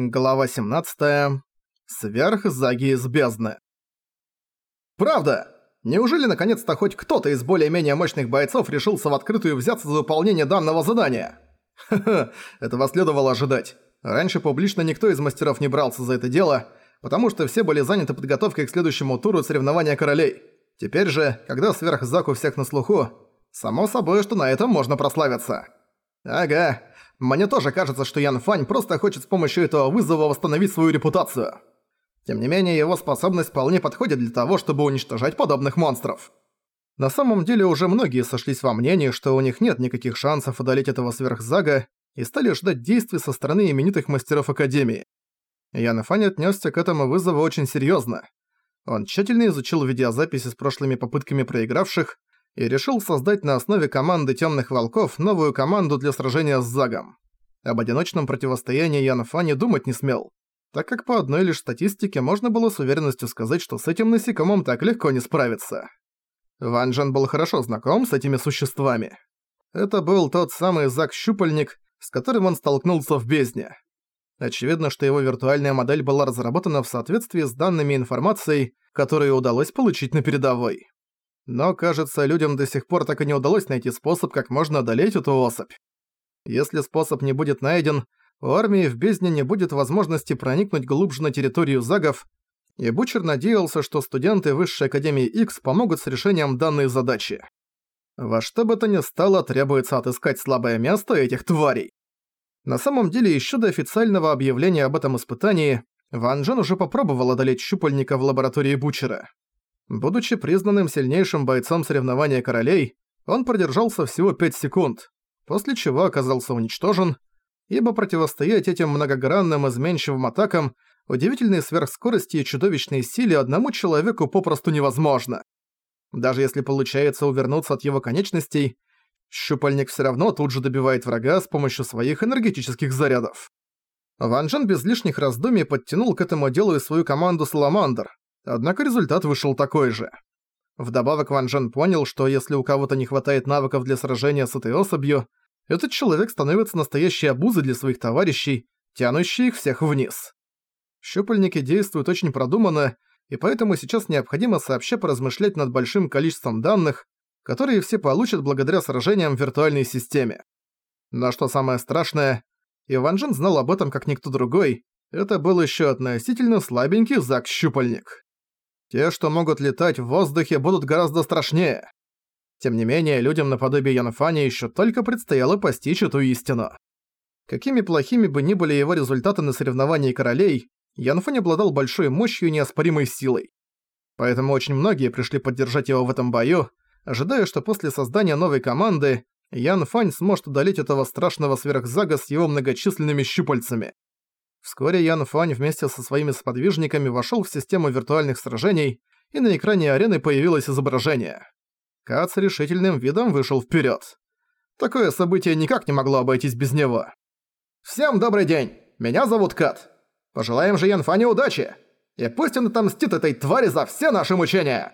Глава 17. Сверхзаги из бездны. Правда? Неужели наконец-то хоть кто-то из более-менее мощных бойцов решился в открытую взяться за выполнение данного задания? Ха-ха, этого следовало ожидать. Раньше публично никто из мастеров не брался за это дело, потому что все были заняты подготовкой к следующему туру соревнования королей. Теперь же, когда сверхзак у всех на слуху, само собой, что на этом можно прославиться. Ага, мне тоже кажется, что Ян Фань просто хочет с помощью этого вызова восстановить свою репутацию. Тем не менее, его способность вполне подходит для того, чтобы уничтожать подобных монстров. На самом деле уже многие сошлись во мнении, что у них нет никаких шансов одолеть этого сверхзага и стали ждать действий со стороны именитых мастеров Академии. Ян Фань отнесся к этому вызову очень серьезно. Он тщательно изучил видеозаписи с прошлыми попытками проигравших и решил создать на основе команды Тёмных Волков новую команду для сражения с Загом. Об одиночном противостоянии Ян Фани думать не смел, так как по одной лишь статистике можно было с уверенностью сказать, что с этим насекомым так легко не справиться. Ван Джен был хорошо знаком с этими существами. Это был тот самый Зак-щупальник, с которым он столкнулся в бездне. Очевидно, что его виртуальная модель была разработана в соответствии с данными информацией, которые удалось получить на передовой. Но, кажется, людям до сих пор так и не удалось найти способ, как можно одолеть эту особь. Если способ не будет найден, у армии в бездне не будет возможности проникнуть глубже на территорию загов, и Бучер надеялся, что студенты Высшей Академии X помогут с решением данной задачи. Во что бы то ни стало, требуется отыскать слабое место этих тварей. На самом деле, еще до официального объявления об этом испытании, Ван Джен уже попробовал одолеть щупальника в лаборатории Бучера. Будучи признанным сильнейшим бойцом соревнования королей, он продержался всего 5 секунд, после чего оказался уничтожен, ибо противостоять этим многогранным изменчивым атакам, удивительной сверхскорости и чудовищной силе одному человеку попросту невозможно. Даже если получается увернуться от его конечностей, щупальник всё равно тут же добивает врага с помощью своих энергетических зарядов. Ван Джен без лишних раздумий подтянул к этому делу и свою команду Саламандр, Однако результат вышел такой же. Вдобавок Ван Джен понял, что если у кого-то не хватает навыков для сражения с этой особью, этот человек становится настоящей обузой для своих товарищей, тянущей их всех вниз. Щупальники действуют очень продуманно, и поэтому сейчас необходимо сообща поразмышлять над большим количеством данных, которые все получат благодаря сражениям в виртуальной системе. Но что самое страшное, Иван Джин знал об этом как никто другой, это был еще относительно слабенький Зак-щупальник. Те, что могут летать в воздухе, будут гораздо страшнее. Тем не менее, людям наподобие Янфани еще только предстояло постичь эту истину. Какими плохими бы ни были его результаты на соревновании королей, Янфань обладал большой мощью и неоспоримой силой. Поэтому очень многие пришли поддержать его в этом бою, ожидая, что после создания новой команды Ян Фань сможет удалить этого страшного сверхзага с его многочисленными щупальцами. Вскоре Ян Фань вместе со своими сподвижниками вошел в систему виртуальных сражений, и на экране арены появилось изображение. Кат с решительным видом вышел вперед. Такое событие никак не могло обойтись без него. «Всем добрый день! Меня зовут Кат. Пожелаем же Ян Фане удачи! И пусть он отомстит этой твари за все наши мучения!»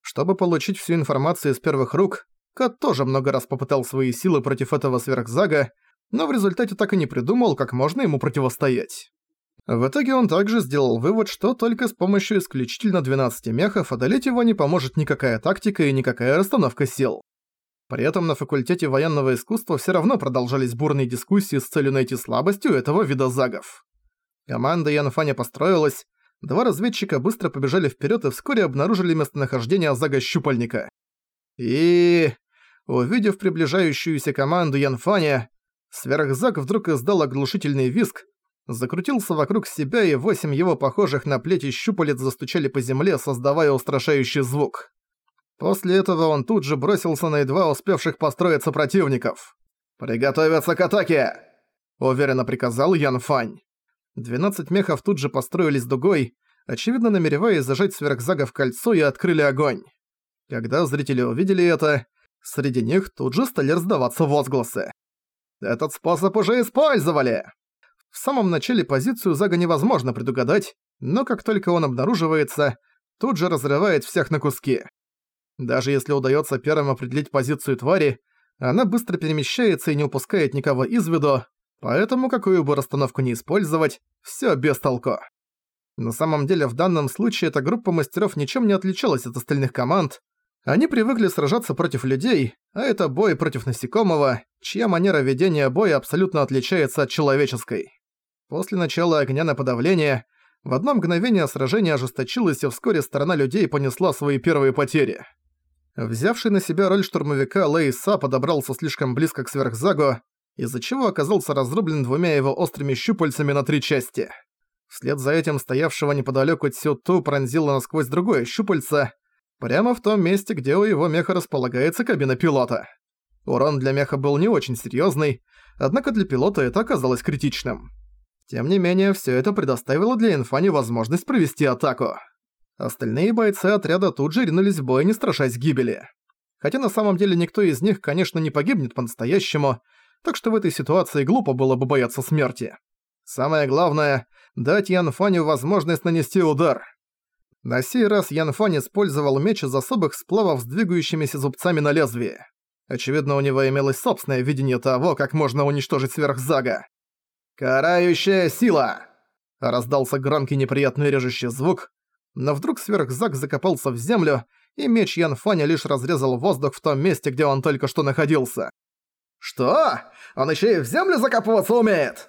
Чтобы получить всю информацию из первых рук, Кат тоже много раз попытал свои силы против этого сверхзага, но в результате так и не придумал, как можно ему противостоять. В итоге он также сделал вывод, что только с помощью исключительно 12 мехов одолеть его не поможет никакая тактика и никакая расстановка сил. При этом на факультете военного искусства все равно продолжались бурные дискуссии с целью найти слабость у этого вида загов. Команда Янфаня построилась, два разведчика быстро побежали вперед и вскоре обнаружили местонахождение зага-щупальника. И... Увидев приближающуюся команду Янфаня, Сверхзак вдруг издал оглушительный визг, закрутился вокруг себя, и восемь его похожих на плети щупалец застучали по земле, создавая устрашающий звук. После этого он тут же бросился на едва успевших построиться противников. «Приготовиться к атаке!» – уверенно приказал Ян Фань. Двенадцать мехов тут же построились дугой, очевидно намереваясь зажать сверхзага в кольцо и открыли огонь. Когда зрители увидели это, среди них тут же стали раздаваться возгласы. Этот способ уже использовали!» В самом начале позицию Зага невозможно предугадать, но как только он обнаруживается, тут же разрывает всех на куски. Даже если удается первым определить позицию твари, она быстро перемещается и не упускает никого из виду, Поэтому какую бы расстановку ни использовать, всё без толку. На самом деле в данном случае эта группа мастеров ничем не отличалась от остальных команд. Они привыкли сражаться против людей, а это бой против насекомого, чья манера ведения боя абсолютно отличается от человеческой. После начала огня на подавление, в одно мгновение сражение ожесточилось, и вскоре сторона людей понесла свои первые потери. Взявший на себя роль штурмовика Лейса подобрался слишком близко к сверхзагу, из-за чего оказался разрублен двумя его острыми щупальцами на три части. Вслед за этим стоявшего неподалёку Цю-Ту пронзило насквозь другое щупальце, прямо в том месте, где у его меха располагается кабина пилота. Урон для меха был не очень серьёзный, однако для пилота это оказалось критичным. Тем не менее, всё это предоставило для Инфани возможность провести атаку. Остальные бойцы отряда тут же ринулись в бой, не страшась гибели. Хотя на самом деле никто из них, конечно, не погибнет по-настоящему, так что в этой ситуации глупо было бы бояться смерти. Самое главное — дать Ян Фаню возможность нанести удар. На сей раз Ян Фань использовал меч из особых сплавов с двигающимися зубцами на лезвии. Очевидно, у него имелось собственное видение того, как можно уничтожить сверхзага. «Карающая сила!» Раздался громкий неприятный режущий звук, но вдруг сверхзаг закопался в землю, и меч Ян Фаня лишь разрезал воздух в том месте, где он только что находился. «Что? Он еще и в землю закапываться умеет?»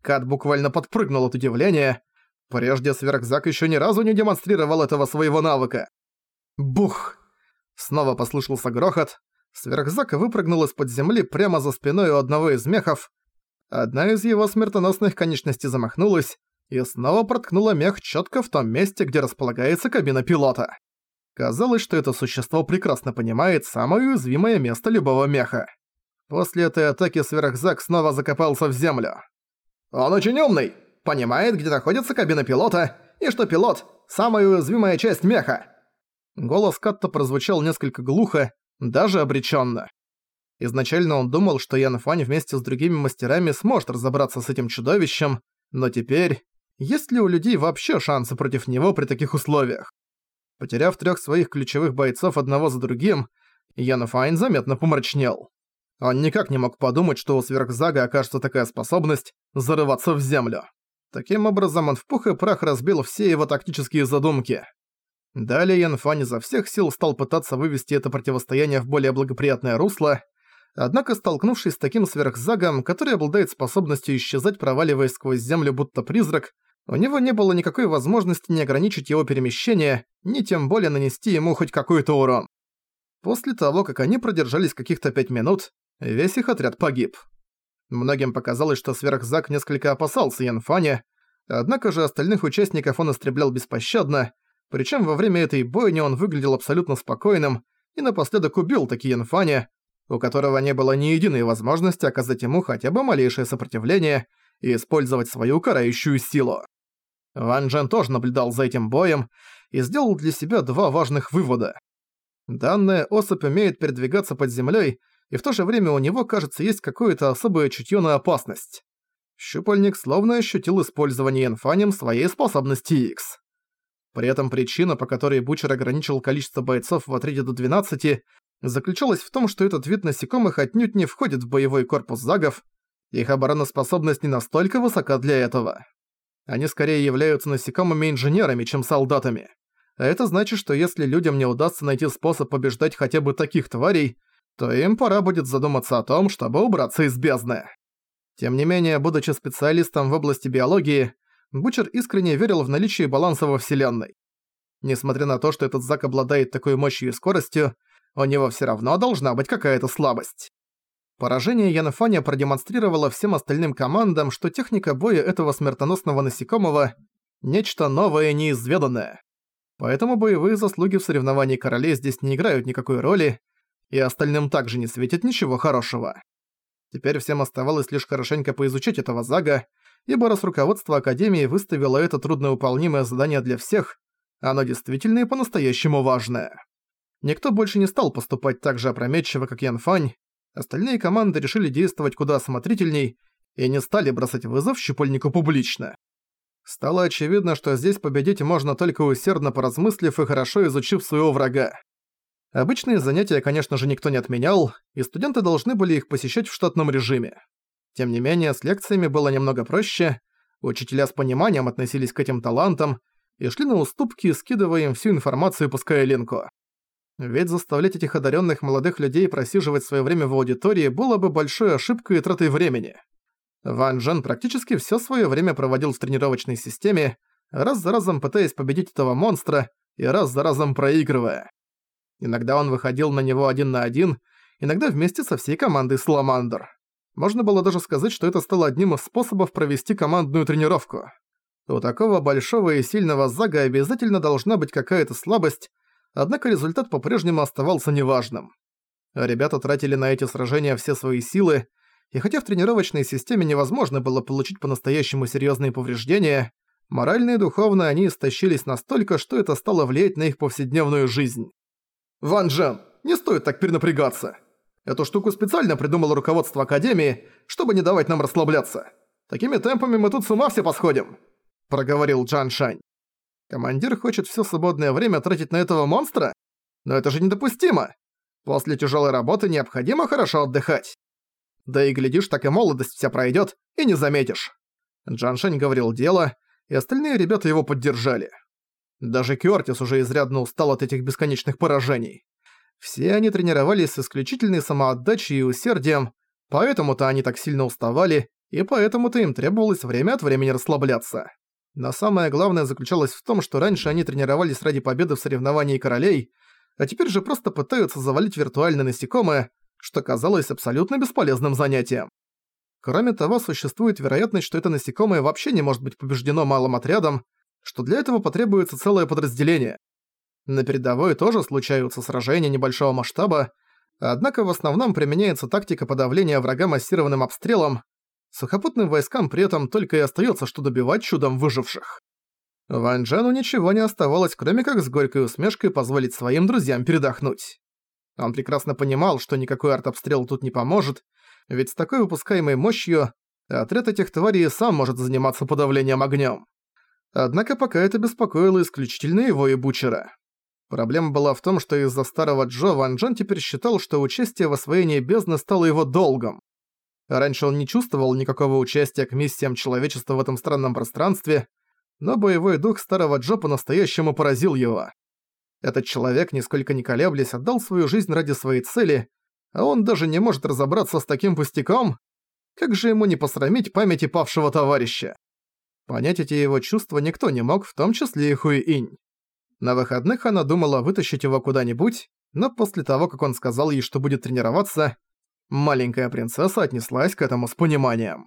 Кат буквально подпрыгнул от удивления. Прежде сверхзак еще ни разу не демонстрировал этого своего навыка. Бух! Снова послышался грохот. Сверхзак выпрыгнул из-под земли прямо за спиной у одного из мехов. Одна из его смертоносных конечностей замахнулась и снова проткнула мех четко в том месте, где располагается кабина пилота. Казалось, что это существо прекрасно понимает самое уязвимое место любого меха. После этой атаки сверхзак снова закопался в землю. Он очень умный, понимает, где находится кабина пилота, и что пилот – самая уязвимая часть меха. Голос Катта прозвучал несколько глухо, даже обреченно. Изначально он думал, что Ян Фань вместе с другими мастерами сможет разобраться с этим чудовищем, но теперь... Есть ли у людей вообще шансы против него при таких условиях? Потеряв трех своих ключевых бойцов одного за другим, Ян Файн заметно помрачнел. Он никак не мог подумать, что у сверхзага окажется такая способность зарываться в землю. Таким образом, он в пух и прах разбил все его тактические задумки. Далее Янфань изо всех сил стал пытаться вывести это противостояние в более благоприятное русло, однако столкнувшись с таким сверхзагом, который обладает способностью исчезать, проваливаясь сквозь землю будто призрак, у него не было никакой возможности не ограничить его перемещение, ни тем более нанести ему хоть какой-то урон. После того, как они продержались каких-то пять минут, Весь их отряд погиб. Многим показалось, что сверхзак несколько опасался Янфаня, однако же остальных участников он истреблял беспощадно, причем во время этой бойни он выглядел абсолютно спокойным и напоследок убил таки Янфаня, у которого не было ни единой возможности оказать ему хотя бы малейшее сопротивление и использовать свою карающую силу. Ван Джен тоже наблюдал за этим боем и сделал для себя два важных вывода. Данная особь умеет передвигаться под землей и в то же время у него, кажется, есть какое-то особое чутье на опасность. Щупальник словно ощутил использование инфанем своей способности X. При этом причина, по которой Бучер ограничил количество бойцов в отряде до 12, заключалась в том, что этот вид насекомых отнюдь не входит в боевой корпус загов, их обороноспособность не настолько высока для этого. Они скорее являются насекомыми-инженерами, чем солдатами. А это значит, что если людям не удастся найти способ побеждать хотя бы таких тварей, то им пора будет задуматься о том, чтобы убраться из бездны. Тем не менее, будучи специалистом в области биологии, Бучер искренне верил в наличие баланса во Вселенной. Несмотря на то, что этот Зак обладает такой мощью и скоростью, у него все равно должна быть какая-то слабость. Поражение Янафаня продемонстрировало всем остальным командам, что техника боя этого смертоносного насекомого – нечто новое и неизведанное. Поэтому боевые заслуги в соревновании королей здесь не играют никакой роли, и остальным также не светит ничего хорошего. Теперь всем оставалось лишь хорошенько поизучать этого Зага, ибо раз руководство Академии выставило это трудноуполнимое задание для всех, оно действительно и по-настоящему важное. Никто больше не стал поступать так же опрометчиво, как Ян Фань, остальные команды решили действовать куда осмотрительней и не стали бросать вызов щупальнику публично. Стало очевидно, что здесь победить можно только усердно поразмыслив и хорошо изучив своего врага. Обычные занятия, конечно же, никто не отменял, и студенты должны были их посещать в штатном режиме. Тем не менее, с лекциями было немного проще, учителя с пониманием относились к этим талантам и шли на уступки, скидывая им всю информацию, пуская линку. Ведь заставлять этих одаренных молодых людей просиживать свое время в аудитории было бы большой ошибкой и тратой времени. Ван Джен практически все свое время проводил в тренировочной системе, раз за разом пытаясь победить этого монстра и раз за разом проигрывая. Иногда он выходил на него один на один, иногда вместе со всей командой Сламандр. Можно было даже сказать, что это стало одним из способов провести командную тренировку. У такого большого и сильного Зага обязательно должна быть какая-то слабость, однако результат по-прежнему оставался неважным. Ребята тратили на эти сражения все свои силы, и хотя в тренировочной системе невозможно было получить по-настоящему серьезные повреждения, морально и духовно они истощились настолько, что это стало влиять на их повседневную жизнь. «Ван Джен, не стоит так перенапрягаться!» Эту штуку специально придумало руководство Академии, чтобы не давать нам расслабляться. Такими темпами мы тут с ума все посходим», — проговорил Джан Шань. «Командир хочет все свободное время тратить на этого монстра? Но это же недопустимо. После тяжелой работы необходимо хорошо отдыхать. Да и глядишь, так и молодость вся пройдет, и не заметишь». Джан Шань говорил дело, и остальные ребята его поддержали. Даже Кёртис уже изрядно устал от этих бесконечных поражений. Все они тренировались с исключительной самоотдачей и усердием, поэтому-то они так сильно уставали, и поэтому-то им требовалось время от времени расслабляться. Но самое главное заключалось в том, что раньше они тренировались ради победы в соревновании королей, а теперь же просто пытаются завалить виртуальное насекомое, что казалось абсолютно бесполезным занятием. Кроме того, существует вероятность, что это насекомое вообще не может быть побеждено малым отрядом, что для этого потребуется целое подразделение. На передовой тоже случаются сражения небольшого масштаба, однако в основном применяется тактика подавления врага массированным обстрелом, сухопутным войскам при этом только и остается, что добивать чудом выживших. Ван Джену ничего не оставалось, кроме как с горькой усмешкой позволить своим друзьям передохнуть. Он прекрасно понимал, что никакой артобстрел тут не поможет, ведь с такой выпускаемой мощью отряд этих тварей сам может заниматься подавлением огнем. Однако пока это беспокоило исключительно его и Бучера. Проблема была в том, что из-за старого Джо Ван Джен теперь считал, что участие в освоении бездны стало его долгом. Раньше он не чувствовал никакого участия к миссиям человечества в этом странном пространстве, но боевой дух старого Джо по-настоящему поразил его. Этот человек, нисколько не колеблясь, отдал свою жизнь ради своей цели, а он даже не может разобраться с таким пустяком. Как же ему не посрамить памяти павшего товарища? Понять эти его чувства никто не мог, в том числе и Хуи Инь. На выходных она думала вытащить его куда-нибудь, но после того, как он сказал ей, что будет тренироваться, маленькая принцесса отнеслась к этому с пониманием.